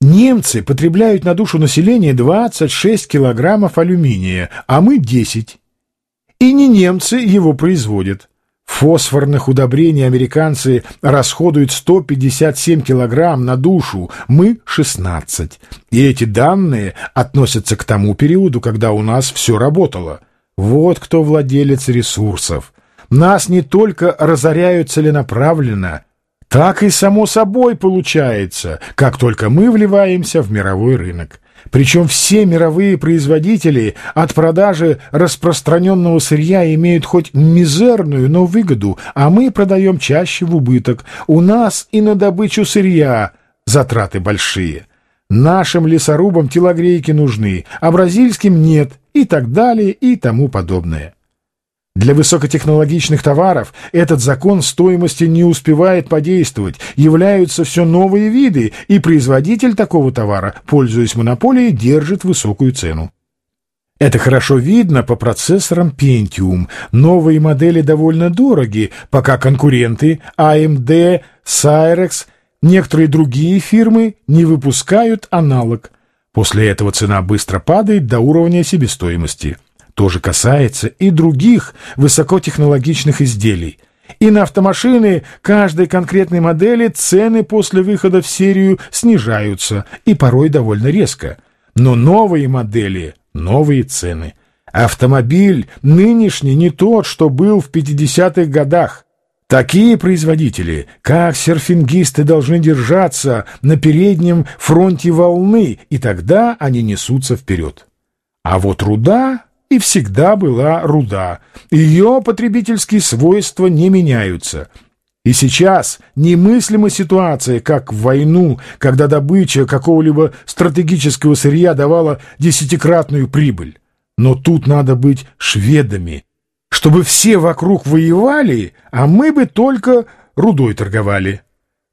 Немцы потребляют на душу населения 26 килограммов алюминия, а мы 10. И не немцы его производят. Фосфорных удобрений американцы расходуют 157 килограмм на душу, мы — 16. И эти данные относятся к тому периоду, когда у нас все работало. Вот кто владелец ресурсов. Нас не только разоряют целенаправленно, так и само собой получается, как только мы вливаемся в мировой рынок. Причем все мировые производители от продажи распространенного сырья имеют хоть мизерную, но выгоду, а мы продаем чаще в убыток. У нас и на добычу сырья затраты большие. Нашим лесорубам телогрейки нужны, а бразильским нет, и так далее, и тому подобное. Для высокотехнологичных товаров этот закон стоимости не успевает подействовать, являются все новые виды, и производитель такого товара, пользуясь монополией, держит высокую цену. Это хорошо видно по процессорам Pentium. Новые модели довольно дороги, пока конкуренты AMD, Cyrex, некоторые другие фирмы не выпускают аналог. После этого цена быстро падает до уровня себестоимости тоже касается и других высокотехнологичных изделий. И на автомашины каждой конкретной модели цены после выхода в серию снижаются, и порой довольно резко. Но новые модели — новые цены. Автомобиль нынешний не тот, что был в 50-х годах. Такие производители, как серфингисты, должны держаться на переднем фронте волны, и тогда они несутся вперед. А вот руда и всегда была руда. Ее потребительские свойства не меняются. И сейчас немыслима ситуация, как в войну, когда добыча какого-либо стратегического сырья давала десятикратную прибыль. Но тут надо быть шведами, чтобы все вокруг воевали, а мы бы только рудой торговали.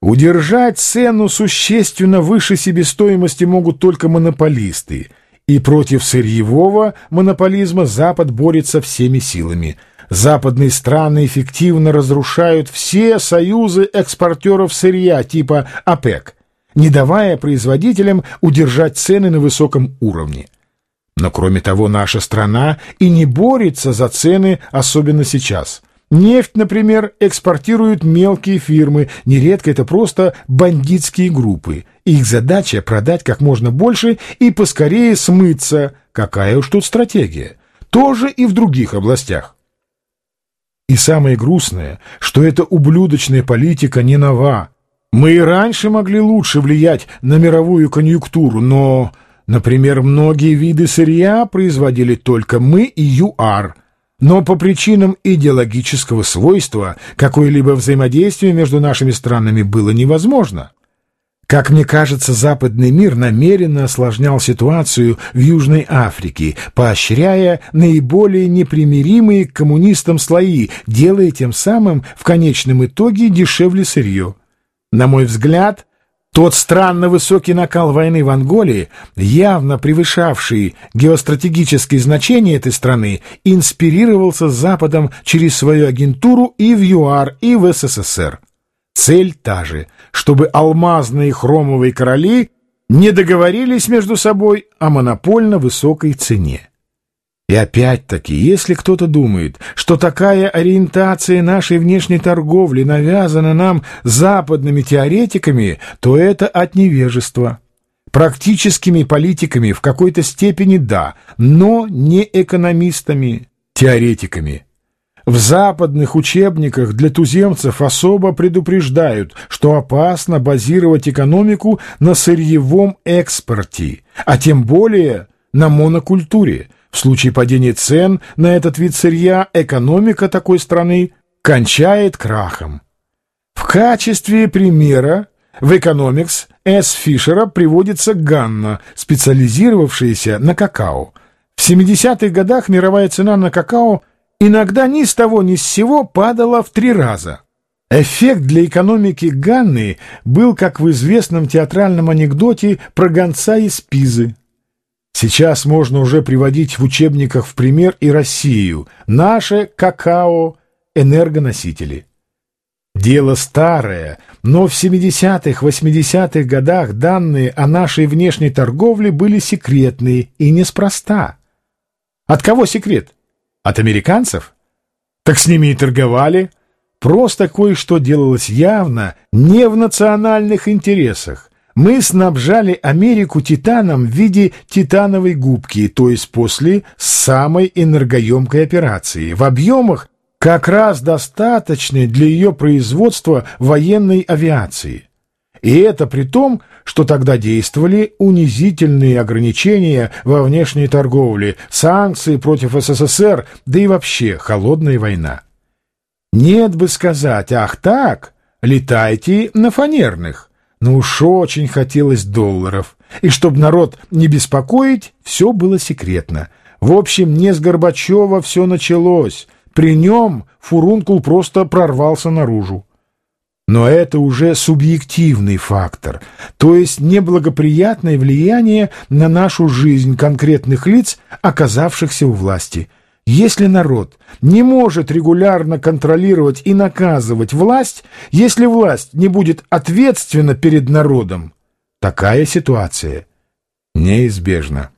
Удержать цену существенно выше себестоимости могут только монополисты — и против сырьевого монополизма Запад борется всеми силами. Западные страны эффективно разрушают все союзы экспортеров сырья типа ОПЕК, не давая производителям удержать цены на высоком уровне. Но кроме того, наша страна и не борется за цены, особенно сейчас – Нефть, например, экспортируют мелкие фирмы, нередко это просто бандитские группы. Их задача — продать как можно больше и поскорее смыться. Какая уж тут стратегия. Тоже и в других областях. И самое грустное, что эта ублюдочная политика не нова. Мы и раньше могли лучше влиять на мировую конъюнктуру, но, например, многие виды сырья производили только мы и ЮАР — но по причинам идеологического свойства какое-либо взаимодействие между нашими странами было невозможно. Как мне кажется, западный мир намеренно осложнял ситуацию в Южной Африке, поощряя наиболее непримиримые к коммунистам слои, делая тем самым в конечном итоге дешевле сырье. На мой взгляд, тот странно высокий накал войны в Анголе, явно превышавший геостратегические значения этой страны, инспирировался Западом через свою агентуру и в ЮАР, и в СССР. Цель та же, чтобы алмазные хромовые короли не договорились между собой о монопольно высокой цене. И опять-таки, если кто-то думает, что такая ориентация нашей внешней торговли навязана нам западными теоретиками, то это от невежества. Практическими политиками в какой-то степени да, но не экономистами, теоретиками. В западных учебниках для туземцев особо предупреждают, что опасно базировать экономику на сырьевом экспорте, а тем более на монокультуре – в случае падения цен на этот вид сырья экономика такой страны кончает крахом. В качестве примера в Economics С. Фишера приводится Ганна, специализировавшаяся на какао. В 70-х годах мировая цена на какао иногда ни с того ни с сего падала в три раза. Эффект для экономики Ганны был, как в известном театральном анекдоте про гонца из Пизы. Сейчас можно уже приводить в учебниках в пример и Россию, наше какао, энергоносители. Дело старое, но в 70-х, 80-х годах данные о нашей внешней торговле были секретные и неспроста. От кого секрет? От американцев? Так с ними и торговали. Просто кое-что делалось явно не в национальных интересах. Мы снабжали Америку титаном в виде титановой губки, то есть после самой энергоемкой операции, в объемах, как раз достаточной для ее производства военной авиации. И это при том, что тогда действовали унизительные ограничения во внешней торговле, санкции против СССР, да и вообще холодная война. Нет бы сказать, ах так, летайте на фанерных. Но уж очень хотелось долларов. И чтобы народ не беспокоить, все было секретно. В общем, не с Горбачева все началось. При нем фурункул просто прорвался наружу. Но это уже субъективный фактор, то есть неблагоприятное влияние на нашу жизнь конкретных лиц, оказавшихся у власти. Если народ не может регулярно контролировать и наказывать власть, если власть не будет ответственна перед народом, такая ситуация неизбежна.